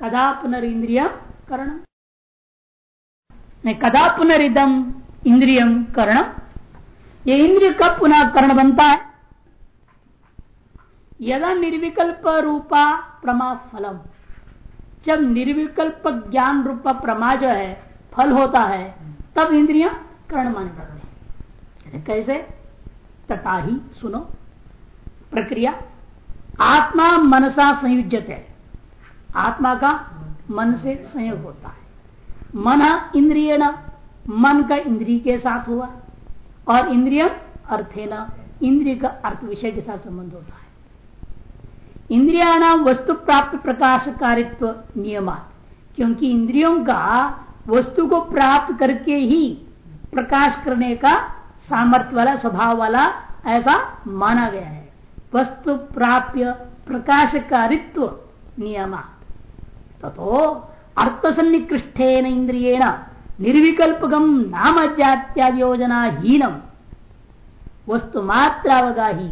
कदा पुनरिंद्रिय करण? कदा पुनरिदम इंद्रियम करण? ये इंद्रिय कब पुनः करण बनता है? यदा निर्विकल्प रूपा प्रमा फलम जब निर्विकल्प ज्ञान रूपा प्रमा जो है, फल होता है, तब इंद्रिया कर्ण मान जाते हैं। कैसे? तथा ही सुनो। प्रक्रिया। आत्मा मनसा संयुजत है आत्मा का मन से संयोग होता है। मन इंद्रिय मन का इंद्रिय के साथ हुआ और इंद्रिय अर्थे न इंद्रिय का अर्थ विषय के साथ संबंध होता है। इंद्रिया नाम वस्तु प्राप्त प्रकाश कारित्व नियम क्योंकि इंद्रियों का वस्तु को प्राप्त करके ही प्रकाश करने का सामर्थ्य वाला, स्वभाव वाला ऐसा माना गया है। वस्तु प्राप्य प्रकाश कारित्व नियम तो अर्थ सन्निकृष्टेन इंद्रियेण निर्विकल्पकम नाम जात्यादि हीनम वस्तु मात्रावगाही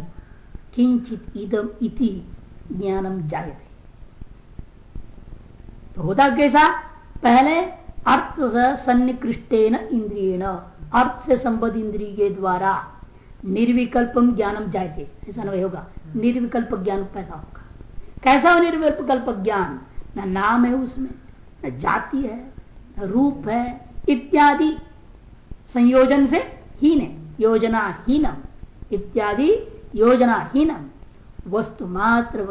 किंचित इदम इति ज्ञानम जायते। तो होता कैसा? पहले अर्थ सन्निकृष्टेन इंद्रियण अर्थ से संबद्ध इंद्रिय के द्वारा निर्विकल्पम ज्ञानम जायते। ऐसा नहीं होगा। निर्विकल्प ज्ञान कैसा होगा। कैसा हो निर्विकल्प ज्ञान न नाम है उसमें, न जाति है, न रूप है, इत्यादि संयोजन से हीन है योजना हीनम इत्यादि योजना हीनम वस्तु मात्र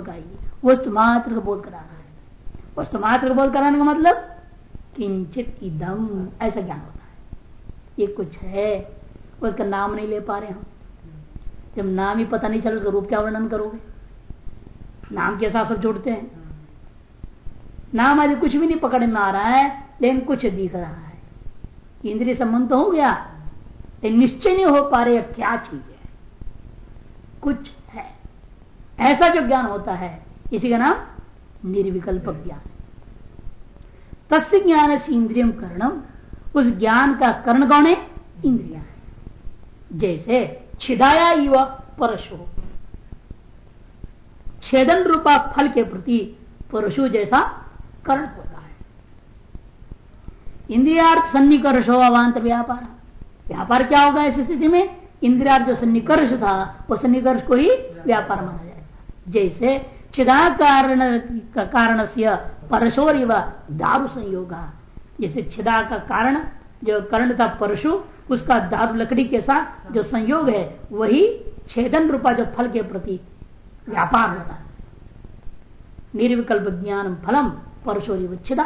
वस्तु मात्र का बोध करा रहा है। वस्तु मात्र का बोध कराने का मतलब किंचित इदम ऐसा ज्ञान होता है। ये कुछ है उसका नाम नहीं ले पा रहे हम। जब नाम ही पता नहीं चले, उसका रूप क्या वर्णन करोगे? नाम के साथ सब जुड़ते हैं। नाम आदि कुछ भी नहीं पकड़ में आ रहा है, लेकिन कुछ दिख रहा है। इंद्रिय संबंध तो हो गया, लेकिन निश्चय नहीं हो पा रहे क्या चीज़ है। कुछ है। ऐसा जो ज्ञान होता है, इसी का नाम निर्विकल्प ज्ञान तस्य ज्ञान से इंद्रियम करणम उस ज्ञान का कर्ण कौन है? इंद्रिया है। जैसे छिदाया युवा परशु। छेदन रूपा फल के प्रति परशु जैसा कर्ण होता है। इंद्रियार्थ सन्निकर्ष हो अवान्त व्यापार। व्यापार क्या होगा इस स्थिति में? इंद्रियार्थ जो सन्निकर्ष था, वो सन्निकर्ष को ही व्यापार माना जाए जैसे चिदा कारण का कारण से परशोर दारु संयोग जैसे छिदा का कारण, जो कर्ण था परशु, उसका दारू लकड़ी के साथ जो संयोग है, वही छेदन रूपा जो फल के प्रति व्यापार होता है। निर्विकल्प ज्ञान फलम परशोर छिदा।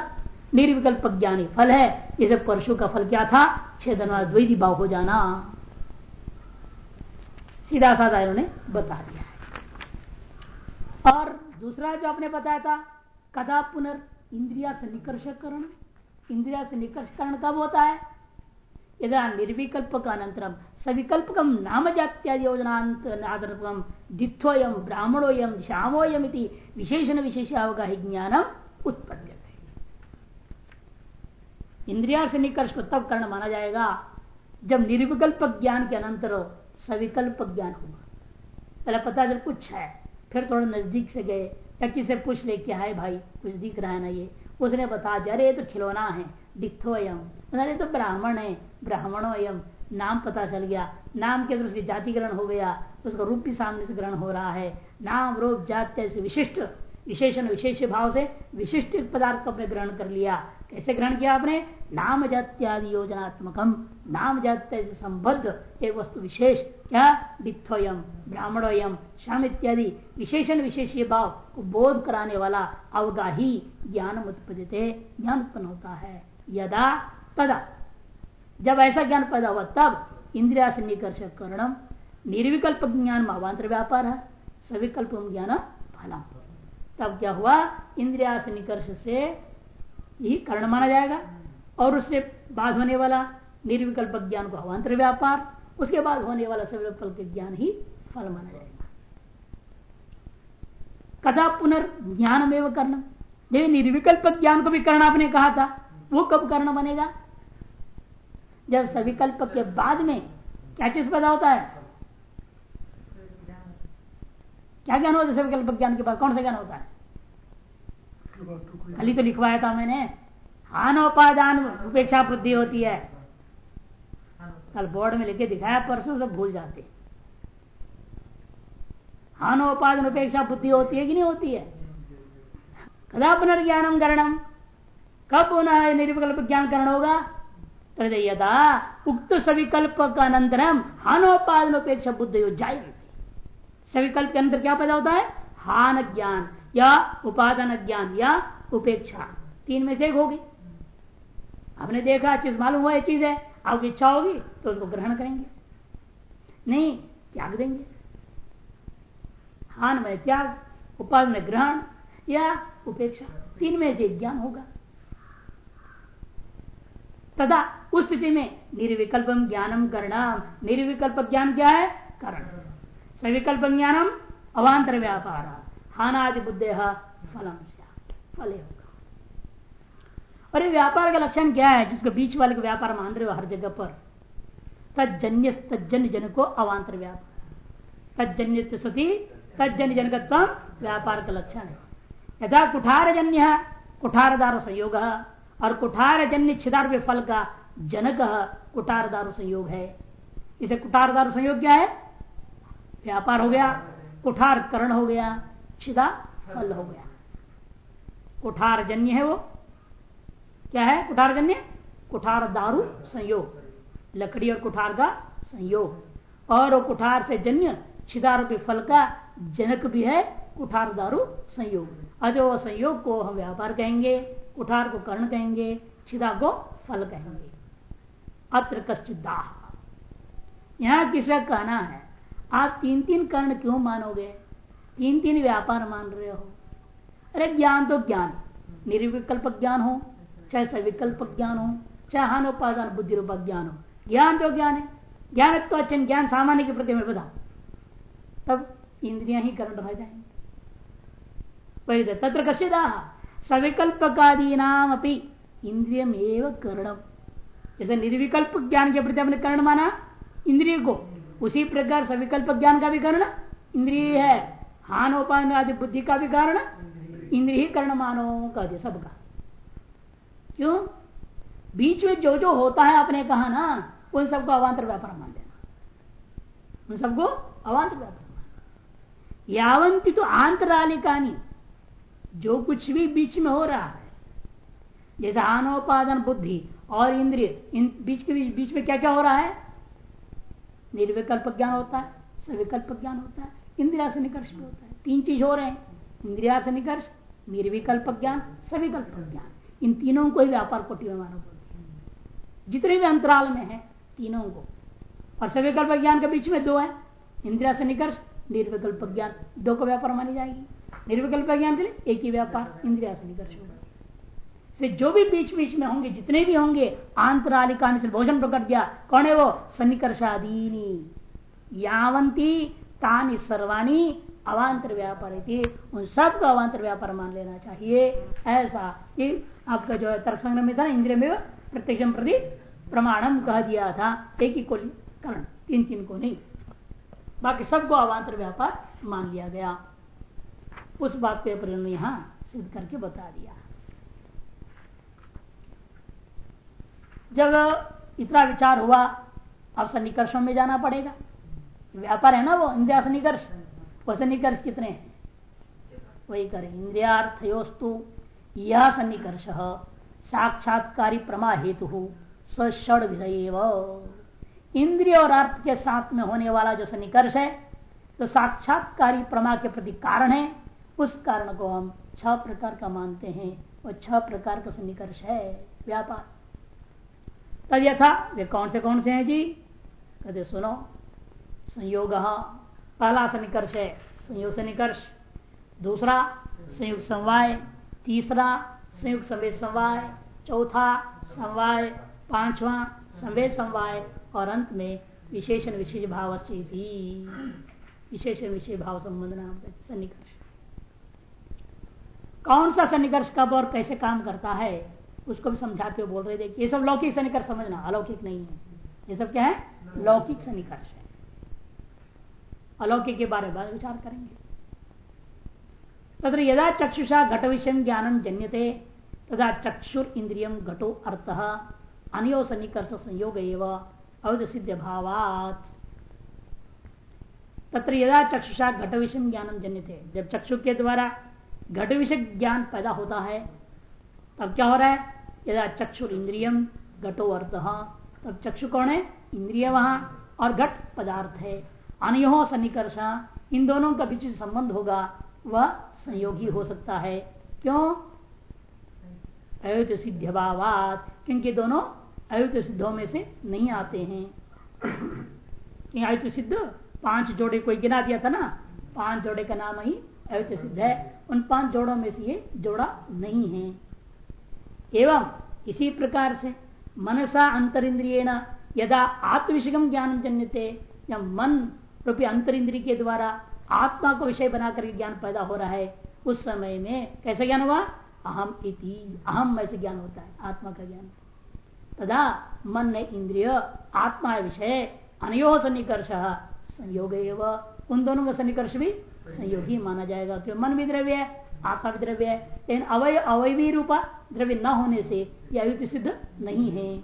निर्विकल्प ज्ञानी फल है। जैसे परशु का फल क्या था? छेदन वाला द्वैती भाव हो जाना। सीधा साधा इन्होंने बता दिया और दूसरा जो आपने बताया था, कदा पुनर् इंद्रिया से निकर्षकरण इंद्रिया से निकर्षकरण कब होता है? यदा निर्विकल्प का अनंतरम सविकल्पकम नाम जात्यादि योजनातरकम दित्वयम ब्राह्मणोयम श्यामोयम विशेषण विशेष अवगाही ज्ञानम उत्पन्न इंद्रिया से निकर्ष को तब कर्ण माना जाएगा जब निर्विकल्प ज्ञान के अनंतर सविकल्प ज्ञान होगा पहले पता जब कुछ है, फिर थोड़ा नज़दीक से गए या किसे पूछ ले, क्या है भाई? कुछ दिख रहा है ना ये? उसने बता दिया, अरे, ये तो खिलौना है दिखोयम अरे तो ब्राह्मण है ब्राह्मणो ब्राह्मणोयम। नाम पता चल गया। नाम के अंदर उसकी जाति ग्रहण हो गया, उसका रूप भी सामने से ग्रहण हो रहा है। नाम, रूप, जात विशिष्ट विशेषण विशेष भाव से विशिष्ट पदार्थ को अपने ग्रहण कर लिया। कैसे ग्रहण किया आपने? नाम जात्यादि योजनात्मकम। नाम जात्य से संबद्ध एक वस्तु विशेष। क्या? वित्थोयम ब्राह्मणोयम, श्याम इत्यादि। विशेषण विशेष भाव को बोध कराने वाला अवगाही ज्ञान उत्पदित ज्ञान उत्पन्न होता है। यदा, तदा। जब ऐसा ज्ञान पैदा हुआ, तब इंद्रिया से निकर्ष करणम। निर्विकल्प ज्ञान अवान्तर व्यापार। है सविकल्प ज्ञान फलम। तब क्या हुआ? इंद्रिया से निकर्ष से यही कारण माना जाएगा। और उससे बाद होने वाला निर्विकल्प ज्ञान को अवान्तर व्यापार, उसके बाद होने वाला सविकल्प ज्ञान ही फल माना जाएगा। कदा पुनर्ज्ञान में वो करना ये निर्विकल्प ज्ञान को भी करना आपने कहा था, वो कब करना बनेगा? जब सविकल्प के बाद में क्या चीज़ पैदा होता है? क्या ज्ञान होता है? सविकल्प ज्ञान के बाद कौन सा ज्ञान होता है? कल तो लिखवाया था मैंने। हानोपादान उपेक्षा वृद्धि होती है। कल बोर्ड में लिखे दिखाया, परसों सब भूल जाते। हानोपादन उपेक्षा बुद्धि होती है कि नहीं होती है? कदा पुनर्ज्ञानम करणम कब पुनः निर्विकल्प ज्ञान करण होगा? यदा उक्त सविकल्प का अनंतरम हानोपादन उपेक्षा बुद्धि हो जाएगी। सविकल्प के अंदर क्या पैदा होता है? हान ज्ञान या उपादान ज्ञान या उपेक्षा। तीन में से एक होगी। आपने देखा, चीज़ मालूम हुआ, ये चीज़ है। आपकी इच्छा होगी तो उसको ग्रहण करेंगे। नहीं, त्याग देंगे। हान में त्याग उपाद में ग्रहण या उपेक्षा। तीन में से ज्ञान होगा। तथा उस स्थिति में निर्विकल्पम ज्ञानम करना निर्विकल्प ज्ञान क्या है? करण। सविकल्प ज्ञानम अवान्तर व्यापार हानादि बुद्धे फलम फल होगा। और ये व्यापार का लक्षण क्या है? जिसको बीच वाले को व्यापार मान रहे हो हर जगह पर। तजन्य तजन्य जन को अवान्तर व्यापार तजन्य सती तजन्य जनकत्व व्यापार का लक्षण है। यथा कुठार जन्य कुठारदार संयोग, और कुठार जन्य छिदार फल का जनक कुठारदार संयोग है। इसे कुठारदार संयोग क्या है? व्यापार हो गया, कुठार करण हो गया, छिदा फल हो गया। कुठार जन्य है वो। क्या है कुठार जन्य कुठार दारू संयोग। लकड़ी और कुठार का संयोग। और वो कुठार से जन्य छिदार के फल का जनक भी है, कुठार दारू संयोग। अजो संयोग को हम व्यापार कहेंगे, कुठार को कर्ण कहेंगे, छिदा को फल कहेंगे। अत्र कश्चित दाह यहाँ किसका कहना है? आप तीन तीन कर्ण क्यों मानोगे? तीन तीन व्यापार मान रहे हो। अरे ज्ञान तो ज्ञान। निर्विकल्प ज्ञान हो, चाहे सविकल्प ज्ञान हो, चाहे हानोपादान बुद्धि रूप ज्ञान हो। ज्ञान तो ज्ञान है। ज्ञान तो अच्छा ज्ञान सामान्य के प्रति में बताओ तब इंद्रिया ही करण रह जाएँगे। वही तत्र कश्यदा सविकल्पकादी नाम अपनी इंद्रियम एवं करणम। जैसे निर्विकल्प ज्ञान के प्रति अपने कर्ण माना, इंद्रिय को उसी प्रकार सविकल्प ज्ञान का भी कर्ण इंद्रिय है हानोपान आदि बुद्धि का भी कारण इंद्रिय कर्ण मानो का सबका क्यों? बीच में जो जो होता है आपने कहा ना उन सबको अवान्तर व्यापार मान लेना। उन सबको अवान्तर व्यापार यावंती तो आंतरालिकानी जो कुछ भी बीच में हो रहा है जैसे आनोपादन बुद्धि और इंद्रिय इन बीच के बीच, बीच में क्या क्या हो रहा है? निर्विकल्प ज्ञान होता है, सविकल्प ज्ञान होता है, इंद्रिया से निकर्ष भी होता है। तीन चीज़ हो रहे हैं, इंद्रिया से निकर्ष, निर्विकल्प ज्ञान, सविकल्प ज्ञान। इन तीनों को ही व्यापार कोटि में मानव बोलते हैं जितने भी अंतराल में है, तीनों को। और सविकल्प ज्ञान के बीच में दो है, इंद्रिया से निकर्ष, निर्विकल्प ज्ञान। दो को व्यापार मानी जाएगी। निर्विकल्प ज्ञान के लिए एक ही व्यापार, इंद्रिया से निकर्ष होगा। से जो भी बीच बीच में होंगे, जितने भी होंगे, आंतरालिका से भोजन प्रकट गया कौन है वो? सन्निकर्षादीनी। यावंती तानी सर्वाणी अवान्तर व्यापार उन सबको अवान्तर व्यापार मान लेना चाहिए। ऐसा कि आपका जो है तर्क संग्रह में था इंद्रिय में प्रत्यक्ष प्रति प्रमाणम कह दिया था। एक ही को कारण, तीन तीन को नहीं। बाकी सबको अवान्तर व्यापार मान लिया गया। उस बात को यहाँ सिद्ध करके बता दिया। जब इतना विचार हुआ, अब सन्निकर्षों में जाना पड़ेगा। व्यापार है ना वो, इंद्रिया सन्निकर्ष? वो सन्निकर्ष कितने हैं? वही करें, इंद्रियार्थयोस्तु, यह सन्निकर्ष, साक्षात्कारी प्रमा हेतु सड़ विधेय इंद्रिय और अर्थ के साथ में होने वाला जो सन्निकर्ष है तो साक्षात्कारी प्रमा के प्रति कारण है, उस कारण को हम छह प्रकार का मानते हैं। और छह प्रकार का सन्निकर्ष है, व्यापार। तब यथा। वे कौन से कौन से हैं जी? कहते, सुनो, संयोग पहला सन्निकर्ष है, संयोग सन्निकर्ष दूसरा, संयुक्त समवाय। तीसरा, संयुक्त संवेद समवाय। चौथा, समवाय। पांचवा, संवेद समवाय। और अंत में विशेषण विशेष भाव से विशेषण विशेष भाव संबंध नाम सन्निकर्ष। कौन सा सन्निकर्ष कब और कैसे काम करता है? उसको भी समझाते हुए बोल रहे थे ये सब लौकिक सन्निकर्ष समझना, अलौकिक नहीं है। ये सब क्या है? लौकिक सन्निकर्ष है। अलौकिक के बारे में विचार करेंगे। तथा यदा चक्षुषा घट विषय ज्ञानम जन्यते तथा चक्षुर इंद्रियम घटो अर्थ, अनियो सन्निकर्ष संयोग अवध सिद्ध भावात तत्र यदा चक्षुषा घट विषय ज्ञानम जन्य जब चक्षु के द्वारा घट विषय ज्ञान पैदा होता है, तब क्या हो रहा है? यदा चक्षु इंद्रियम घटो अर्थ तब चक्षु कौन है? इंद्रिय वहाँ, और घट पदार्थ है। अनयो सन्निकर्ष इन दोनों का बीच संबंध होगा, वह संयोगी हो सकता है। क्यों? अयुत सिद्ध भावात क्योंकि दोनों अयुत सिद्धों में से नहीं आते हैं। अयुत सिद्ध? पाँच जोड़े कोई गिना दिया था ना? पाँच जोड़े का नाम ही अयुत सिद्ध है। उन पाँच जोड़ों में से ये जोड़ा नहीं है। एवं इसी प्रकार से मनसा अंतर इंद्रिय यदा आत्मविषयम ज्ञान जन्यते, या मन रूपी अंतर इंद्रिय के द्वारा आत्मा को विषय बनाकर ज्ञान पैदा हो रहा है, उस समय में कैसा ज्ञान हुआ? अहम इति, अहम में से ज्ञान होता है, आत्मा का ज्ञान। तथा मन ने इंद्रिय, आत्मा विषय, अनयो सन्निकर्ष, संयोग उन दोनों का सन्निकर्ष भी संयोग ही माना जाएगा, क्यों? मन भी द्रव्य है आत्मा भी द्रव्य है। लेकिन अवय, अवयवी रूपा द्रव्य न होने से यह युति सिद्ध नहीं है।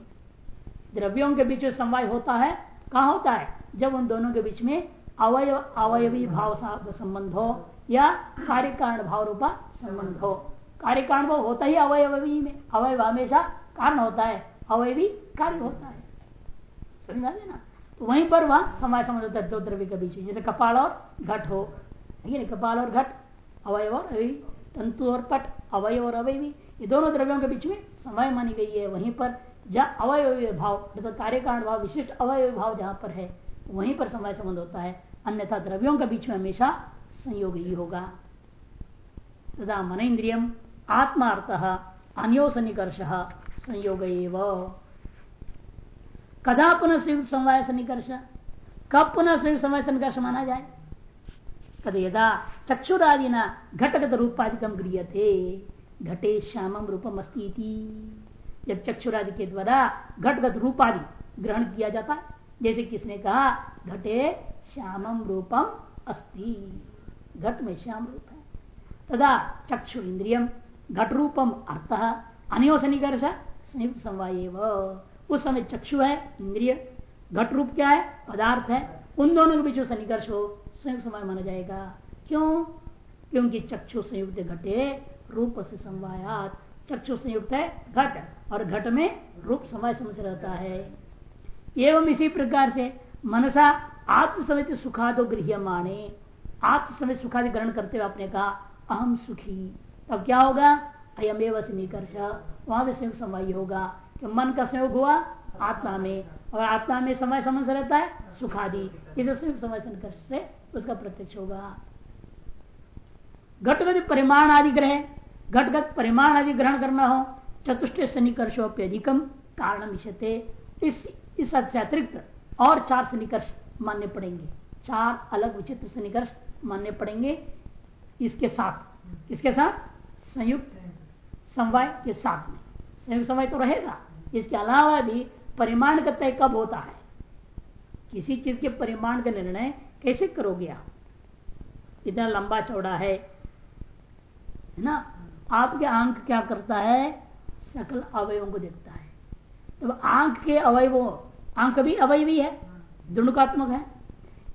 द्रव्यों के बीच समवाय होता है, कहा होता है? जब उन दोनों के बीच में अवय, अवयवी भाव संबंध हो या कार्य कारण भाव रूपा संबंध हो। कार्य कारण भाव होता ही अवयवी में अवय हमेशा कारण होता है। अवयवी कार्य होता है। समझा ना? तो वहीं पर वह समय समझ होता है दो द्रव्य के बीच जैसे कपाल और घट हो। ठीक है कपाल और घट अवय और अवयवी तंतु और पट अवय और अवयवी, ये दोनों द्रव्यों के बीच में समय मानी गई है। वहीं पर जहाँ अवय भाव, अर्थात कार्य कारण भाव, विशिष्ट अवय भाव जहाँ पर है, वहीं पर समय संबंध होता है। अन्यथा द्रव्यों के बीच में हमेशा संयोग ही होगा। तथा मन इंद्रियम आत्मार्थ अन्यो सन्निकर्ष संयोग कदा पुनः संयुक्त समवाय सन्निकर्ष? कब पुनः संयुक्त समवाय सन्निकर्ष माना जाए? कद यदा चक्षुरादि न घटगत रूपाधिकम गृह थे घटे श्यामम रूपम अस्ती जब चक्षुरादि के द्वारा घटगत रूपादि ग्रहण किया जाता, जैसे किसने कहा, घटे श्यामम रूपम अस्ति। घट में श्याम रूप है। तदा चक्षु इंद्रियम घट रूपम अर्थ अनियो सन्निकर्ष संयुक्त समवाय उस समय चक्षु है इंद्रिय घट रूप क्या है? पदार्थ है। उन दोनों के बीच सन्निकर्ष हो संयुक्त समय माना जाएगा। क्यों? क्योंकि चक्षु संयुक्त घटे, रूप से समवायात। चक्षु संयुक्त है घट, और घट में रूप समय समझ रहता है। एवं इसी प्रकार से मनसा आत्म समित सुखादो गृह माने। आत्म समित सुखादि ग्रहण करते हुए आपने कहा अहम सुखी। तब क्या होगा? अयम एवं निकर्ष वहाँ भी संयुक्त समय होगा कि मन का संयोग हुआ आत्मा में। और आत्मा में समय समझ रहता है सुखादि। इसे संयुक्त समय संकर्ष से उसका प्रत्यक्ष होगा। घटगत परिमाण आदि ग्रह, घटगत परिमाण आदि ग्रहण करना हो, चतुष्ट सन्निकर्षोप्यधिकम कारण इस इस अतिरिक्त और चार सन्निकर्ष मानने पड़ेंगे। चार अलग विचित्र सन्निकर्ष मानने पड़ेंगे। इसके साथ इसके साथ? संयुक्त समवाय के साथ में। संयुक्त समय तो रहेगा। इसके अलावा भी परिमाण का तय कब होता है? किसी चीज़ के परिमाण का निर्णय कैसे करोगे आप? इतना लंबा चौड़ा है ना? आपके आँख क्या करता है? सकल अवयवों को देखता है। तो आँख के अवयवों, आँख भी अवयवी है दुणुकात्मक है।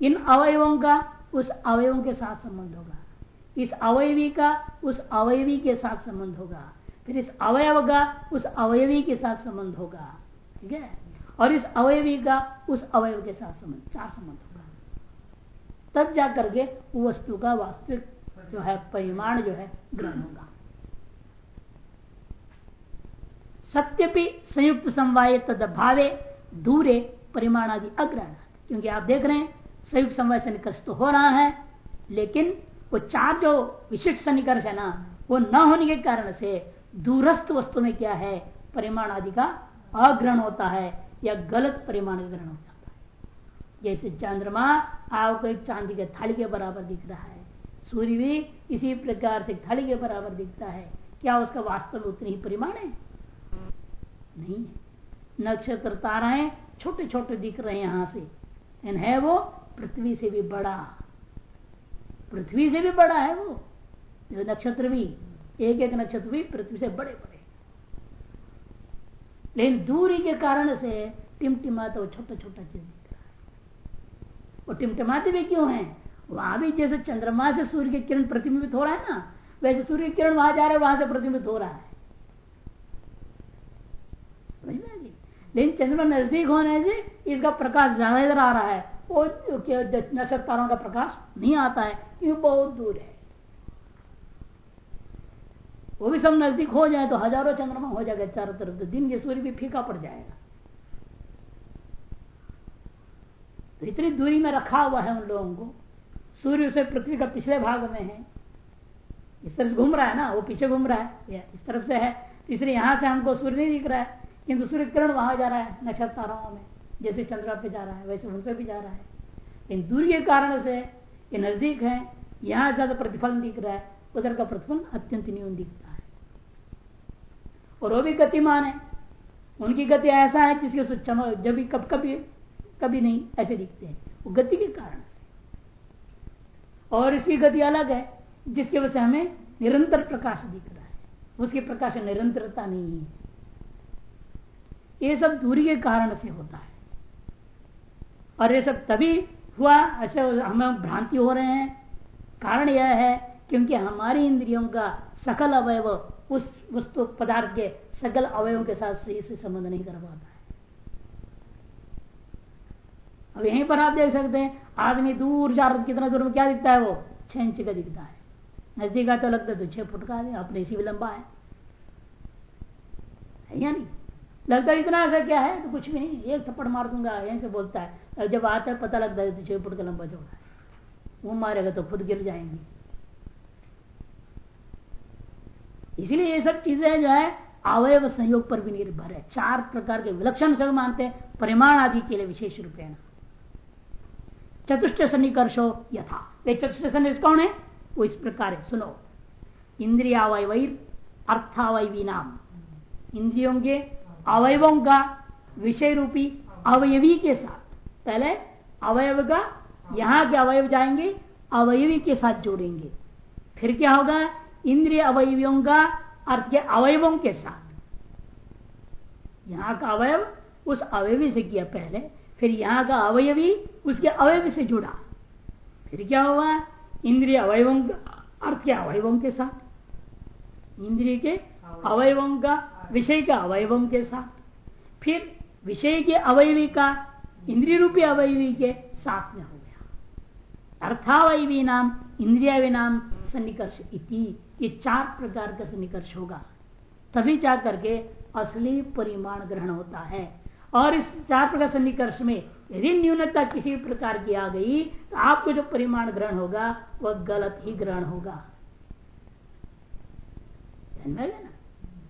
इन अवयवों का उस अवयवों के साथ संबंध होगा। इस अवयवी का उस अवयवी के साथ संबंध होगा। फिर इस अवयव का उस अवयवी के साथ संबंध होगा। ठीक है? और इस अवयवी का उस अवयव के साथ संबंध, चार संबंध तब जाकर के वस्तु का वास्तविक जो है परिमाण जो है ग्रहण होगा। सत्यपि संयुक्त समवाय तद भावे दूरे परिमाण आदि अग्रहण। क्योंकि आप देख रहे हैं, संयुक्त समवाय से निकर्ष तो हो रहा है, लेकिन वो चार जो विशिष्ट सन्निकर्ष है ना, वो न होने के कारण से दूरस्थ वस्तु में क्या है परिमाण आदि का अग्रहण होता है या गलत परिमाण ग्रहण होता है। जैसे चंद्रमा आपको एक चांदी के थाली के बराबर दिख रहा है। सूर्य भी इसी प्रकार से थाली के बराबर दिखता है। क्या उसका वास्तव में उतनी ही परिमाण है? नहीं नक्षत्र ताराएँ छोटे छोटे दिख रहे हैं यहाँ से। है वो पृथ्वी से भी बड़ा। पृथ्वी से भी बड़ा है वो। नक्षत्र भी एक एक नक्षत्र भी पृथ्वी से बड़े बड़े लेकिन दूरी के कारण से टिमटिमाता वो छोटा छोटा चीज़ वो टिमटिमाते भी क्यों है? वहाँ भी जैसे चंद्रमा से सूर्य के किरण प्रतिबिंबित हो रहा है ना, वैसे सूर्य की किरण वहाँ जा रहा है, वहाँ से प्रतिबिंबित हो रहा है। लेकिन चंद्रमा नज़दीक होने से इसका प्रकाश ज़्यादा इधर आ रहा है। नक्षत्र तारों का प्रकाश नहीं आता है, क्योंकि बहुत दूर है। वो भी सब नज़दीक हो जाए तो हज़ारों चंद्रमा हो जाएगा चारों तरफ़ तो दिन के सूर्य भी फीका पड़ जाएगा। तो इतनी दूरी में रखा हुआ है उन लोगों को। सूर्य से पृथ्वी का पिछले भाग में है। इस तरफ़ घूम रहा है ना, वो पीछे घूम रहा है। इस तरफ़ से है। इसलिए यहाँ से हमको सूर्य नहीं दिख रहा है। किंतु सूर्य किरण वहाँ जा रहा है नक्षत्र ताराओं में, जैसे चंद्रा पे जा रहा है, वैसे उन पे भी जा रहा है। इन दूरी के कारण से ये नज़दीक है, यहाँ ज़्यादा प्रतिफल दिख रहा है, उधर का प्रतिफल अत्यंत न्यून दिखता है। और वो भी गतिमान है। उनकी गति ऐसा है जिसके जब भी कब कभी कभी नहीं ऐसे दिखते हैं। वो गति के कारण से। और इसकी गति अलग है, जिसकी वजह से हमें निरंतर प्रकाश दिख रहा है। उसके प्रकाश निरंतरता नहीं है। ये सब दूरी के कारण से होता है। और ये सब तभी हुआ ऐसे हमें भ्रांति हो रहे हैं। कारण यह है, क्योंकि हमारी इंद्रियों का सकल अवयव उस वस्तु पदार्थ के सकल अवयवों के साथ सही से संबंध नहीं कर पाता है अब यहीं पर आप देख सकते हैं, आदमी दूर जा रहा कितना दूर में क्या दिखता है वो? छह इंच का दिखता है। नज़दीक आता तो लगता है तो छह फुट का अपने इसी भी लंबा है। या नहीं? लगता इतना ऐसा क्या है? तो कुछ भी नहीं, एक थप्पड़ मार दूँगा, यहीं से बोलता है। जब आता है, पता लगता है तो छह फुट का लंबा चौड़ा है। वो मारेगा तो खुद गिर जाएँगे। इसलिए ये सब चीज़ें जो है, अवयव संयोग पर भी निर्भर है। चार प्रकार के विलक्षण से मानते हैं, परिमाण आदि के लिए विशेष रूपेण चतुष्ट सन्निकर्षो यथा। वे चतुष्ट सन्निकर्ष कौन है? वो इस प्रकार है, सुनो। इंद्रियावय अर्थावयवी नाम इंद्रियों के अवयवों का विषय रूपी अवयवी के साथ। पहले अवयव का, यहाँ के अवयव जाएँगे, अवयवी के साथ जोड़ेंगे। फिर क्या होगा? इंद्रिय अवयवियों का, अर्थ के अवयवों के साथ। यहाँ का अवयव उस अवयवी से किया पहले फिर यहाँ का अवयवी उसके अवयव से जुड़ा। फिर क्या हुआ? इंद्रिय अवयवों का अर्थ के अवयवों के साथ। इंद्रिय के अवयवों का विषय के अवयवों के साथ। फिर विषय के अवयवी का इंद्रिय रूपी अवयवी के साथ में हो गया। अर्थावयवी नाम इंद्रिया नाम सन्निकर्ष इति। ये चार प्रकार का सन्निकर्ष होगा। तभी जा करके असली परिमाण ग्रहण होता है। और इस चार प्रकार सन्निकर्ष में यदि न्यूनता किसी प्रकार की आ गई तो आपको जो परिमाण ग्रहण होगा, वह गलत ही ग्रहण होगा।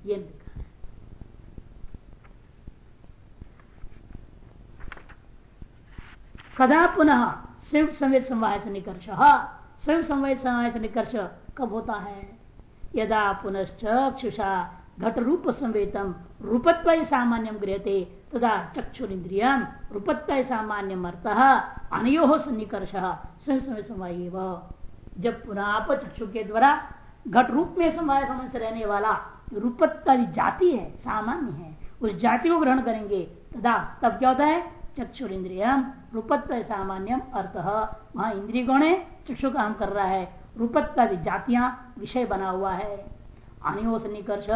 ये कदा पुनः संयुक्त संवेद समवाय से निकर्ष संयुक्त संवेद समवाय से निकर्ष कब होता है? यदा पुनश्च क्षुषा घट रूप संवेतम रूपत्व सामान्यम गृहते तदा चक्षुरिंद्रिय रूपत्व सामान्यम अर्थ, अनयो सन्निकर्ष संवेद समवाय जब पुनः आप चक्षु के द्वारा घट रूप में समय समय से रहने वाला रूपत्ता जाति है, सामान्य है, उस जाति को ग्रहण करेंगे तथा तब क्या होता है? चक्षुर इंद्रियम रूपत्व सामान्यम अर्थ। वहाँ इंद्रिय गौण है, चक्षु काम कर रहा है रूपत्व जातियाँ विषय बना हुआ है। अनियो से निकर्ष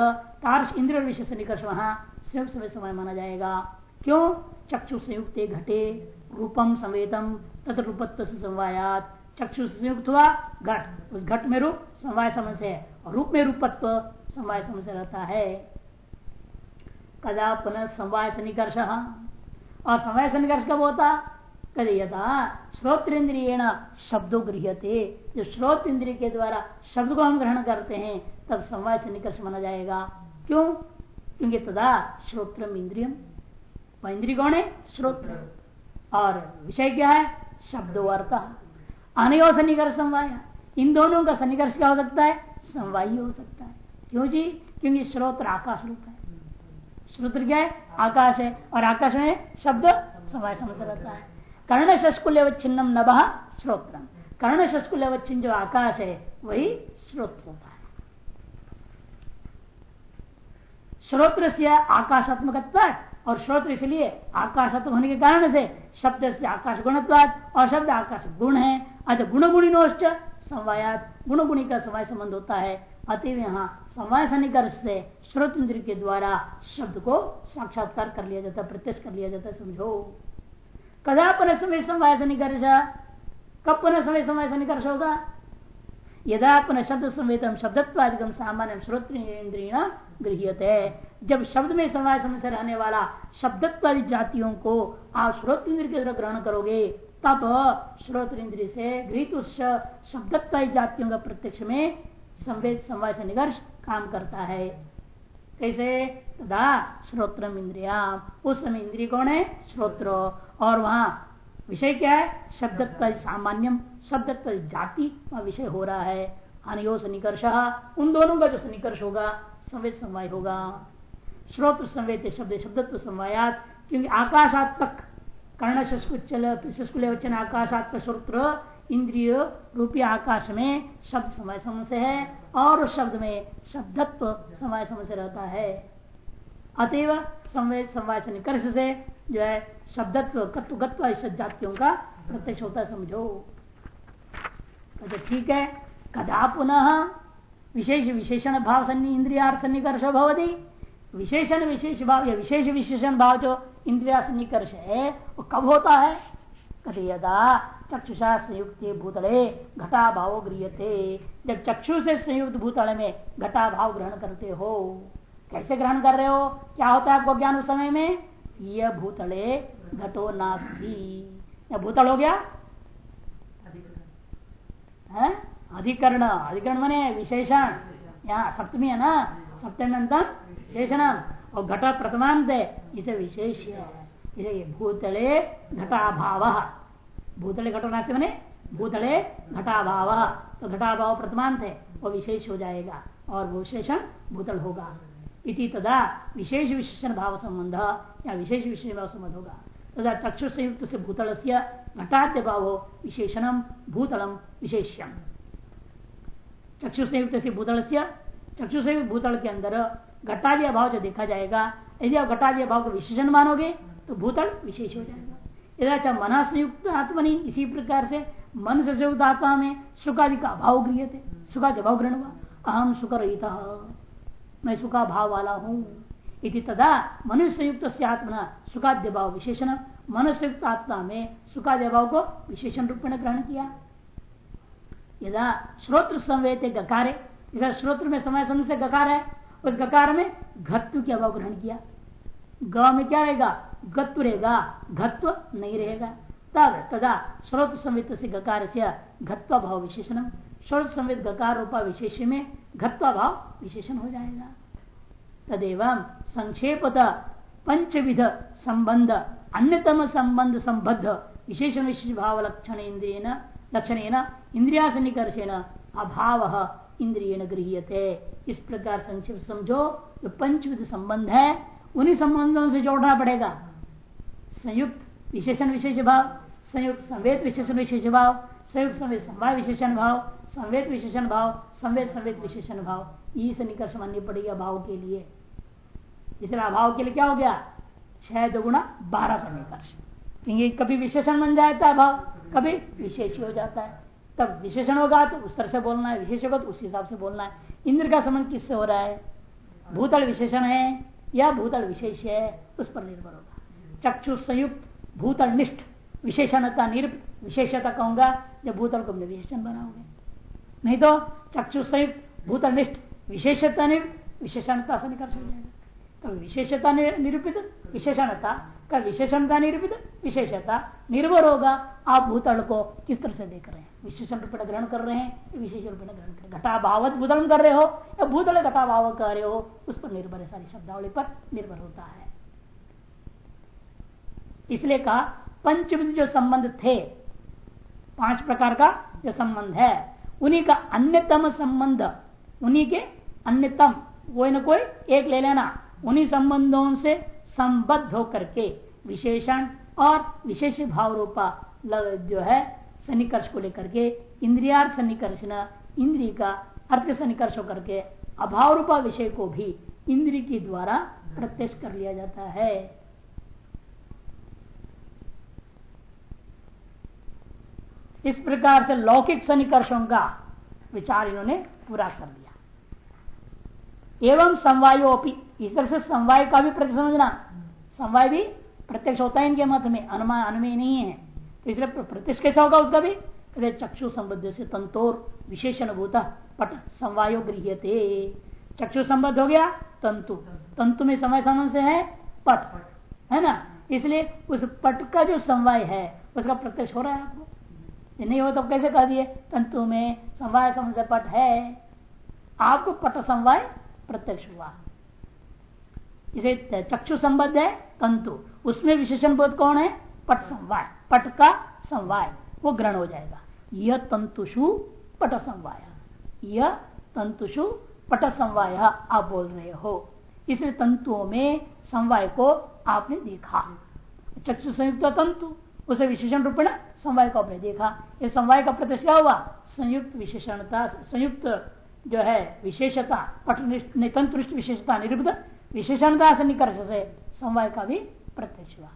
तार्श इंद्रिय विषय से निकर्ष वहाँ स्वयं समय समय माना जाएगा। क्यों? चक्षु संयुक्त घटे, रूपम समेतम तथा रूपत्व से समवायात। चक्षु संयुक्त हुआ घट। उस घट में रूप समवाय समय से रूप में रूपत्व समवाय समय से रहता है। कदा पुनः समवाय से निकर्ष और समय संघर्ष कब होता? कभी यथा श्रोतेन्द्रिय शब्दों गृहते जो श्रोत इंद्रिय के द्वारा शब्द को हम ग्रहण करते हैं तब समय से निकर्ष माना जाएगा। क्यों? क्योंकि तदा श्रोत्रम इंद्रियम। इंद्रिय कौन है? श्रोत्र। और विषय क्या है? शब्दो अर्थ अनयो सन्निकर्ष समवाय इन दोनों का सन्निकर्ष क्या हो सकता है? समवाही हो सकता है। क्यों जी? क्योंकि श्रोत्र आकाश रूप है। श्रुत्र क्या है? आकाश है। और आकाश में शब्द समय समझ रहता है। कर्ण शस्कुल छिन्नम नभ श्रोत्रम। कर्ण शस्कुल जो आकाश है, वही श्रोत होता है श्रोत्र से आकाशात्मक और श्रोत्र इसलिए आकाशात्मक होने के कारण से शब्द से आकाश गुणत्वाद और शब्द आकाश गुण है। अच्छा गुण गुणिनोश्च समवायात। गुण गुणी का समय संबंध होता है। अतएव यहाँ समय सन्निकर्ष से श्रोत इंद्र के द्वारा शब्द को साक्षात्कार कर लिया जाता प्रत्यक्ष कर लिया जाता समझो। कदा पुनः समय समय सन्निकर्ष? कब पुनः समय समय सन्निकर्ष होगा? यदा पुनः शब्द संवेदम शब्दत्वादिगम सामान्य श्रोत्र इंद्रिय गृहते जब शब्द में समय समय से रहने वाला शब्दत्वादि जातियों को आप श्रोत इंद्र के द्वारा ग्रहण करोगे, तब श्रोत इंद्रिय से गृहित उस शब्दत्वादि जातियों का प्रत्यक्ष में संवेद समवाय से निगर्ष काम करता है। कैसे? तदा श्रोत्र इंद्रिया उस समय इंद्रिय कौन है? श्रोत्र। और वहाँ विषय क्या है? शब्दत्व सामान्यम, शब्दत्व जाति वह विषय हो रहा है। अनयो उन दोनों का जो सन्निकर्ष होगा, संवेद समवाय होगा। श्रोत्र संवेद शब्द, शब्दत्व समवायात, क्योंकि आकाशात्मक कर्ण शुष्कुल वचन आकाशात्मक श्रोत्र इंद्रिय रूपी आकाश में शब्द समय समय से है, और शब्द में शब्दत्व समय समय से रहता है। अतएव संवेद समय से निकर्ष से जो है, शब्दत्व, कत्वगत्व जातियों का प्रत्यक्ष होता समझो। अच्छा ठीक है, कदा पुनः विशेष विशेषण भाव सन्नी इंद्रिया सन्निकर्ष भवती। विशेषण विशेष भाव या विशेष विशेषण भाव जो इंद्रिया सन्निकर्ष है, वो कब होता है? कभी यदा चक्षुषा संयुक्त भूतले घटा भाव गृहते जब चक्षु से संयुक्त भूतल में घटा भाव ग्रहण करते हो, कैसे ग्रहण कर रहे हो? क्या होता है आपको ज्ञान उस समय में? यह भूतले घटो नास्ती। भूतल हो गया? है? अधिकरण। अधिकरण मने विशेषण। यहाँ सप्तमी है ना? सप्तमी विशेषण और घट प्रथमांत इसे विशेष है। भूतले घटा भाव भूतले घटोनास्ति मैंने भूतले घटाभाव। तो घटाभाव प्रथमांत है। वो विशेष हो जाएगा। और वो विशेषण भूतल होगा। इति तदा विशेष विशेषण भाव संबंध या विशेष विशेष भाव संबंध होगा तथा चक्षु संयुक्त से भूतल से घटाद्य भाव विशेषणम भूतलम विशेष्यम। चक्षु संयुक्त से भूतल से चक्षु संयुक्त भूतल के अंदर घटाद्य भाव जो देखा जाएगा, यदि आप घटाद्य भाव को विशेषण मानोगे तो भूतल विशेष हो जाएगा। यदा मन संयुक्त आत्मनि, इसी प्रकार से मन से संयुक्त आत्मा में सुखादि का अभाव गृह थे सुखादि अभाव ग्रहण हुआ। अहम सुख रहित मैं सुखा भाव वाला हूँ। इति तदा मनुष्य संयुक्त से आत्मा सुखाद्य भाव विशेषण। मनुष्य युक्त आत्मा में सुखाद्य भाव को विशेषण रूप में ग्रहण किया। यदा श्रोत्र संवेद गकार श्रोत्र में समय समय से गकार है, उस गकार में घत्व के अभाव ग्रहण किया। ग में क्या रहेगा? गत्व रहेगा घत्व नहीं रहेगा। तब तदा श्रोत संवित से गकार से घत्व भाव विशेषण। श्रोत संवित गकार रूपा विशेष में घत्व भाव विशेषण हो जाएगा। तदेव संक्षेप पंचविध संबंध, अन्यतम संबंध संबद्ध विशेष विशेष भाव लक्षण इंद्रिय लक्षण इंद्रिया से निकर्षेण अभाव इंद्रिय गृहते इस प्रकार संक्षेप समझो, जो पंचविध संबंध है, उन्हीं संबंधों से जोड़ना पड़ेगा। संयुक्त विशेषण विशेष भाव, संयुक्त संवेद विशेषण विशेष भाव, संयुक्त संवेद संवाद विशेषण भाव संवेद विशेषण भाव, संवेद संवेद विशेषण भाव। ई से निकर्ष माननी पड़ेगा भाव के लिए। इसलिए अभाव के लिए क्या हो गया? छह दुगुना बारह से निकर्ष क्योंकि कभी विशेषण बन जाता है भाव, कभी विशेष हो जाता है। तब विशेषण होगा तो उस तरह से बोलना है, विशेष होगा तो उस हिसाब से बोलना है। इंद्र का संबंध किससे हो रहा है? भूतल विशेषण है या भूतल विशेष है? उस पर निर्भर होगा। चक्षु संयुक्त, भूतल निष्ठ, विशेषणता निरूप, विशेषता कहूँगा जब भूतल को विशेषण बनाओगे। नहीं तो चक्षु संयुक्त भूतल निष्ठ विशेषता निरूप विशेषणता से निकल जाएगा। तो विशेषता निरूपित, विशेषणता, का विशेषणता निरूपित, विशेषता निर्भर होगा आप भूतल को किस तरह से देख रहे हैं? विशेषण रूप ग्रहण कर रहे हैं विशेष रूप ग्रहण कर घटा भावत भूतल कर रहे हो या भूतल घटा भाव कर रहे हो, उस पर निर्भर है सारी शब्दावली पर निर्भर होता है। इसलिए कहा पंचविध जो संबंध थे, पाँच प्रकार का जो संबंध है उन्हीं का अन्यतम संबंध। उन्हीं के अन्यतम। कोई ना कोई एक ले लेना। उन्हीं संबंधों से संबद्ध होकर के विशेषण और विशेष भाव रूपा जो है, सन्निकर्ष को लेकर के इंद्रियार्थ सन्निकर्षण इंद्री का अर्थ से निकर्ष होकर के अभाव रूपा विषय को भी इंद्री के द्वारा प्रत्यक्ष कर लिया जाता है। इस प्रकार से लौकिक सन्निकर्षों का विचार इन्होंने पूरा कर लिया। एवं समवायोपी इस तरह से समवाय का भी प्रत्यक्ष समझना। समवाय भी प्रत्यक्ष होता है इनके मत में अनुमान अनुमेय नहीं है। तो इसलिए प्रत्यक्ष कैसा होगा उसका भी? कहते चक्षु संबद्ध से तंतोर विशेषण भूता पट, समवायो गृह चक्षु संबद्ध हो गया, तंतु। तंतु में समय समय से है, पट। है ना? इसलिए उस पट का जो समवाय है, उसका प्रत्यक्ष हो रहा है आपको। नहीं हो तो कैसे कह दिए? तंतु में समवाय समय से पट है। आपको पट समवाय प्रत्यक्ष हुआ। इसे चक्षु संबद्ध है, तंतु। उसमें विशेषण बोध कौन है? पट समवाय। पट का समवाय। वो ग्रहण हो जाएगा। यह तंतुषु पट समवाय। यह तंतुषु पट समवाय, आप बोल रहे हो। इसलिए तंतुओं में समवाय को आपने देखा। चक्षु संयुक्त तंतु। उसे विशेषण रूप में समवाय को आपने देखा ये समवाय का प्रत्यक्ष क्या हुआ, संयुक्त विशेषणता, संयुक्त जो है विशेषता पट तंतुष्ट विशेषता निरुद्ध विशेषणता से निकर्ष से समवाय का भी प्रत्यक्ष हुआ।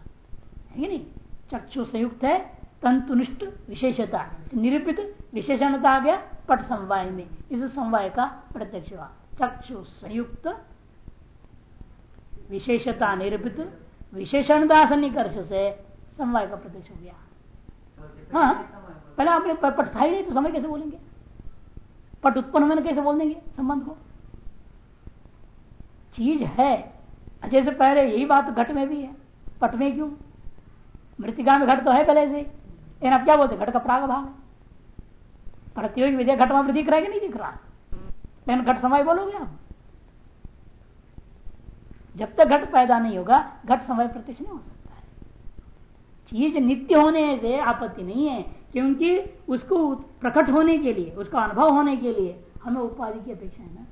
है नहीं? चक्षु संयुक्त है, तंतुनिष्ठ विशेषता, निरूपित विशेषणता आ गया पट समवाय में, इस समवाय का प्रत्यक्ष हुआ। चक्षु संयुक्त विशेषता, निरूपित विशेषणता सन्निकर्ष से समवाय का प्रत्यक्ष हो गया। हाँ पहले आपने पट था ही नहीं तो समय कैसे बोलेंगे? पट उत्पन्न होने कैसे बोल देंगे संबंध को? चीज़ है। जैसे पहले यही बात घट में भी है। पट में क्यों? मृतिका में घट तो है पहले से। लेकिन आप क्या बोलते घट का प्राग भाव प्रतियोगी विजय घट वहाँ दिख रहा है कि नहीं दिख रहा। लेकिन घट समय बोलोगे आप? जब तक घट पैदा नहीं होगा, घट समय प्रत्यक्ष नहीं हो सकता। चीज़ नित्य होने से आपत्ति नहीं है, क्योंकि उसको प्रकट होने के लिए, उसका अनुभव होने के लिए हमें उपाधि की अपेक्षा है ना।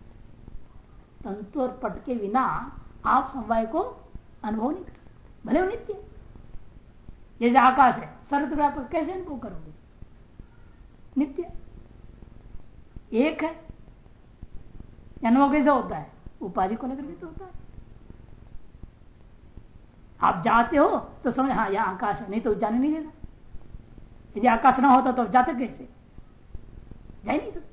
तंतु और पट के बिना आप समवाय को अनुभव नहीं कर सकते। भले वो नित्य जैसे आकाश है सर्व व्यापक कैसे अनुभव करोगे? नित्य एक है। अनुभव कैसे होता है, उपाधि को लेकर के तो होता है। आप जाते हो तो समझ हाँ यहाँ आकाश है, नहीं तो जाने नहीं देगा यदि आकाश ना होता तो जाते कैसे? जा नहीं सकते।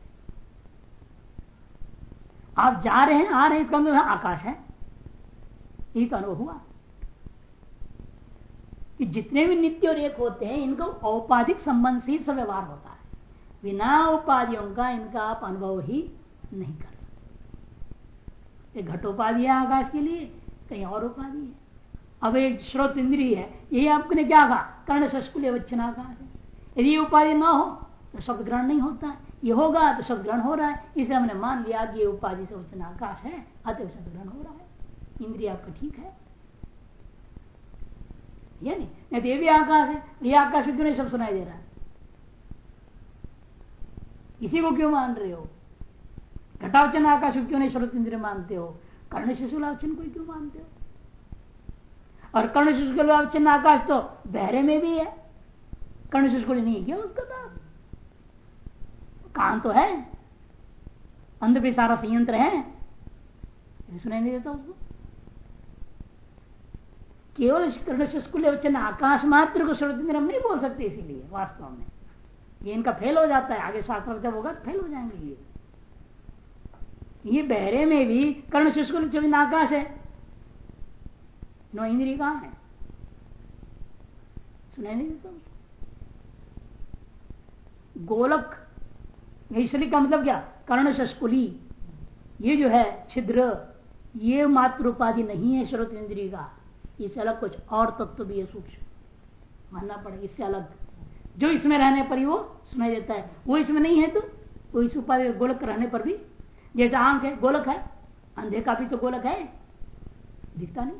आप जा रहे हैं, आ रहे हैं, इसका मतलब आकाश है। यही तो अनुभव हुआ। कि जितने भी नित्य और एक होते हैं, इनका औपाधिक संबंध से ही व्यवहार होता है। बिना उपाधियों का इनका आप अनुभव ही नहीं कर सकते। घटोपाधि है आकाश के लिए, कहीं और उपाधि है। अब एक श्रोत इंद्रिय है। यही आपने क्या कहा? कर्ण शस्कुल वचन आकाश है यदि उपाधि ना हो तो शब्द ग्रहण नहीं होता है। ये होगा तो शब्द ग्रहण हो रहा है। इसे हमने मान लिया कि ये उपाधि से वचन आकाश है अतः शब्द ग्रहण हो रहा है। इंद्रिय आपका ठीक है। ये नहीं तो ये भी आकाश है ये आकाश क्यों नहीं सब सुनाई दे रहा है? इसी को क्यों मान रहे हो? घटावचन आकाश क्यों नहीं श्रोत इंद्रिय मानते हो? कर्ण शिशुलावचन को क्यों मानते हो? और कर्ण शिशुलावचन आकाश तो बहरे में भी है। कर्ण शिशुकुल नहीं क्या उसका था कान तो है। अंध भी सारा संयंत्र है। सुनाई नहीं देता उसको। केवल कर्ण शिशुकुल वचन आकाश मात्र को श्रोत हम नहीं बोल सकते इसीलिए, वास्तव में। ये इनका फेल हो जाता है। आगे शास्त्र जब होगा फेल हो जाएँगे ये। ये बहरे में भी कर्ण शुष्क चौबीस आकाश है। नौ इंद्री कहा है सुनाई नहीं देता गोलक। ईश्वरी का मतलब क्या? कर्ण शस्कुली ये जो है, छिद्र, ये मात्र उपाधि नहीं है श्रोत इंद्री का। इससे अलग कुछ और तत्व तो भी है सूक्ष्म। मानना पड़ेगा, इससे अलग। जो इसमें रहने पर ही वो सुनाई देता है। वो इसमें नहीं है तो वो इस उपाधि गोलक रहने पर भी। जैसे आँख है गोलक है, अंधे का भी तो गोलक है। दिखता नहीं।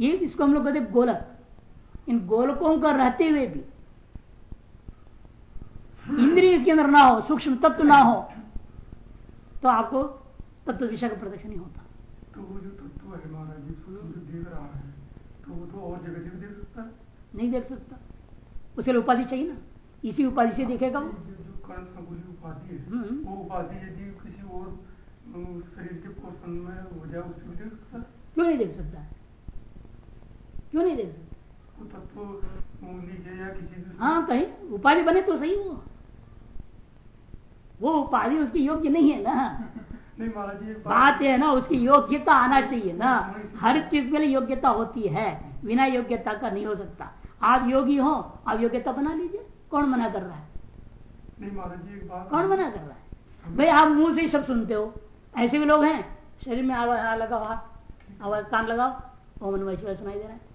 ये इसको हम लोग कहते गोलक। इन गोलकों का रहते हुए भी इंद्रिय इसके अंदर ना हो सूक्ष्म तत्व ना हो तो आपको तत्व विषय का प्रदर्शन नहीं होता। तो वो जो तत्व है महाराज जी देख रहा है तो वो तो और जगह से भी देख सकता है? नहीं देख सकता। उसे उपाधि चाहिए ना। इसी उपाधि से देखेगा वो। उपाधि है हम्म। वो उपाधि यदि किसी और शरीर के पोषण में हो जाए उससे भी देख सकता है? क्यों नहीं देख सकता? है क्यों नहीं सकता या किसी दूसरे हाँ कहीं उपाधि बने तो सही वो वो उपाधि उसकी योग्य नहीं है ना। नहीं महाराज बात। है ना उसकी योग्यता आना चाहिए ना। हर चीज़ के लिए योग्यता होती है। बिना योग्यता का नहीं हो सकता। आप योगी हो आप योग्यता बना लीजिए। कौन मना कर रहा है? कौन मना कर रहा है? भाई आप मुँह से ही सब सुनते हो। ऐसे भी लोग हैं शरीर में आवाज़ लगाओ हाथ। आवाज़ कान लगाओ। ओम नमः सुनाई दे रहा है।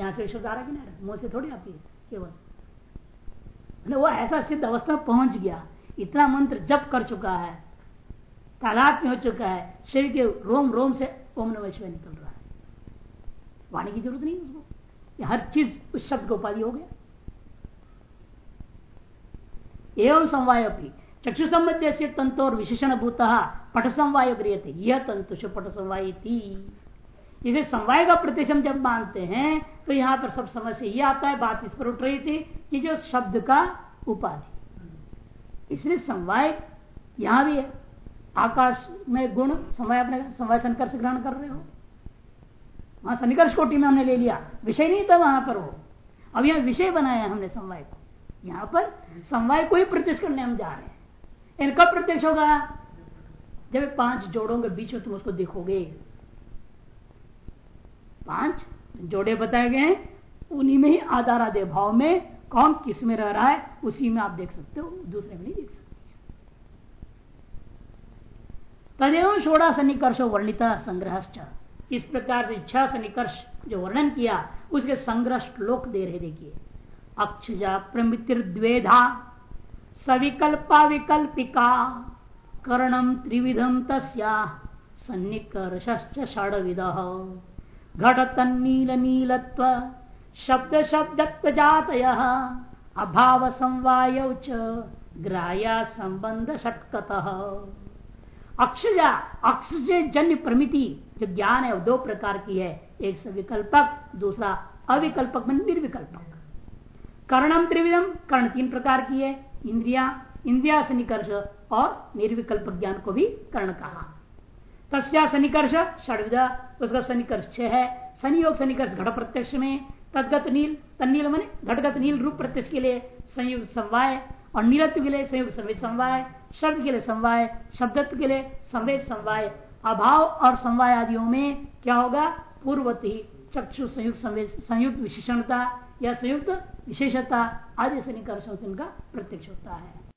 यहाँ से शब्द आ रहा कि नहीं मुँह से थोड़ी आती है, केवल। वो ऐसा सिद्ध अवस्था पहुँच गया। इतना मंत्र जप कर चुका है, तालाब में हो चुका है, शरीर के रोम रोम से ओम नमः शिवाय निकल रहा है। वाणी की ज़रूरत नहीं उसको। हर चीज़ उस शब्द का उपाधि हो गया। एवं समवाय अपनी चक्षु संबंध से तंतु और विशेषण भूत पट समवाय क्रियते। यह तंतु पट समवाय थी इसे समवाय का प्रतिशम जब मानते हैं तो यहाँ पर सब समझ से ये आता है, बात इस पर उठ रही थी कि जो शब्द का उपाधि। इसलिए समवाय यहाँ भी है। आकाश में गुण समय अपने समवाय संकर्ष ग्रहण कर रहे हो। वहाँ सन्निकर्ष कोटि में हमने ले लिया। विषय नहीं था वहाँ पर वो। अब यहाँ विषय बनाया हमने समवाय को। यहाँ पर समवाय को ही प्रत्यक्ष करने हम जा रहे हैं। इन कब प्रत्यक्ष होगा। जब पाँच जोड़ों के बीच में तुम उसको देखोगे पाँच जोड़े बताए गए हैं। उन्हीं में ही आधार आधे भाव में कौन किसमें रह रहा है, उसी में आप देख सकते हो, दूसरे में नहीं देख सकते। तदेव षोड़ा सन्निकर्ष वर्णिता संग्रह इस प्रकार से इच्छा सन्निकर्ष जो वर्णन किया, उसके संग्रह श्लोक दे रहे, देखिए। अक्षजा, प्रमितिर्द्वेधा, सविकल्पा विकल्पिका कर्णम त्रिविधम तस्या सन्निकर्ष षडविद घट तन्नील नीलत्व शब्द शब्दत्व जातय अभाव समवाय ग्राया संबंध षटकत अक्षजा अक्ष से जन्य प्रमिति, जो ज्ञान है दो प्रकार की है। एक सविकल्पक दूसरा अविकल्पक में निर्विकल्पक। कर्णम त्रिविधम, कर्ण तीन प्रकार की है, इंद्रिया इंद्रिया से निकर्ष और निर्विकल्प ज्ञान को भी कर्ण कहा। तस्या सनिकर्ष षडविदा उसका सनिकर्ष छह है। संयोग सनिकर्ष घट प्रत्यक्ष में, तदगत नील, तन्नील मने घटगत नील रूप प्रत्यक्ष के लिए संयुक्त समवाय, और नीलत्व के लिए संयुक्त संवेद समवाय, शब्द के लिए समवाय, शब्दत्व के लिए संवेद समवाय। अभाव और समवाय आदियों में क्या होगा? पूर्वत ही चक्षु संयुक्त संवेद, संयुक्त विशेषणता या संयुक्त विशेषता आदि से इनका प्रत्यक्ष होता है।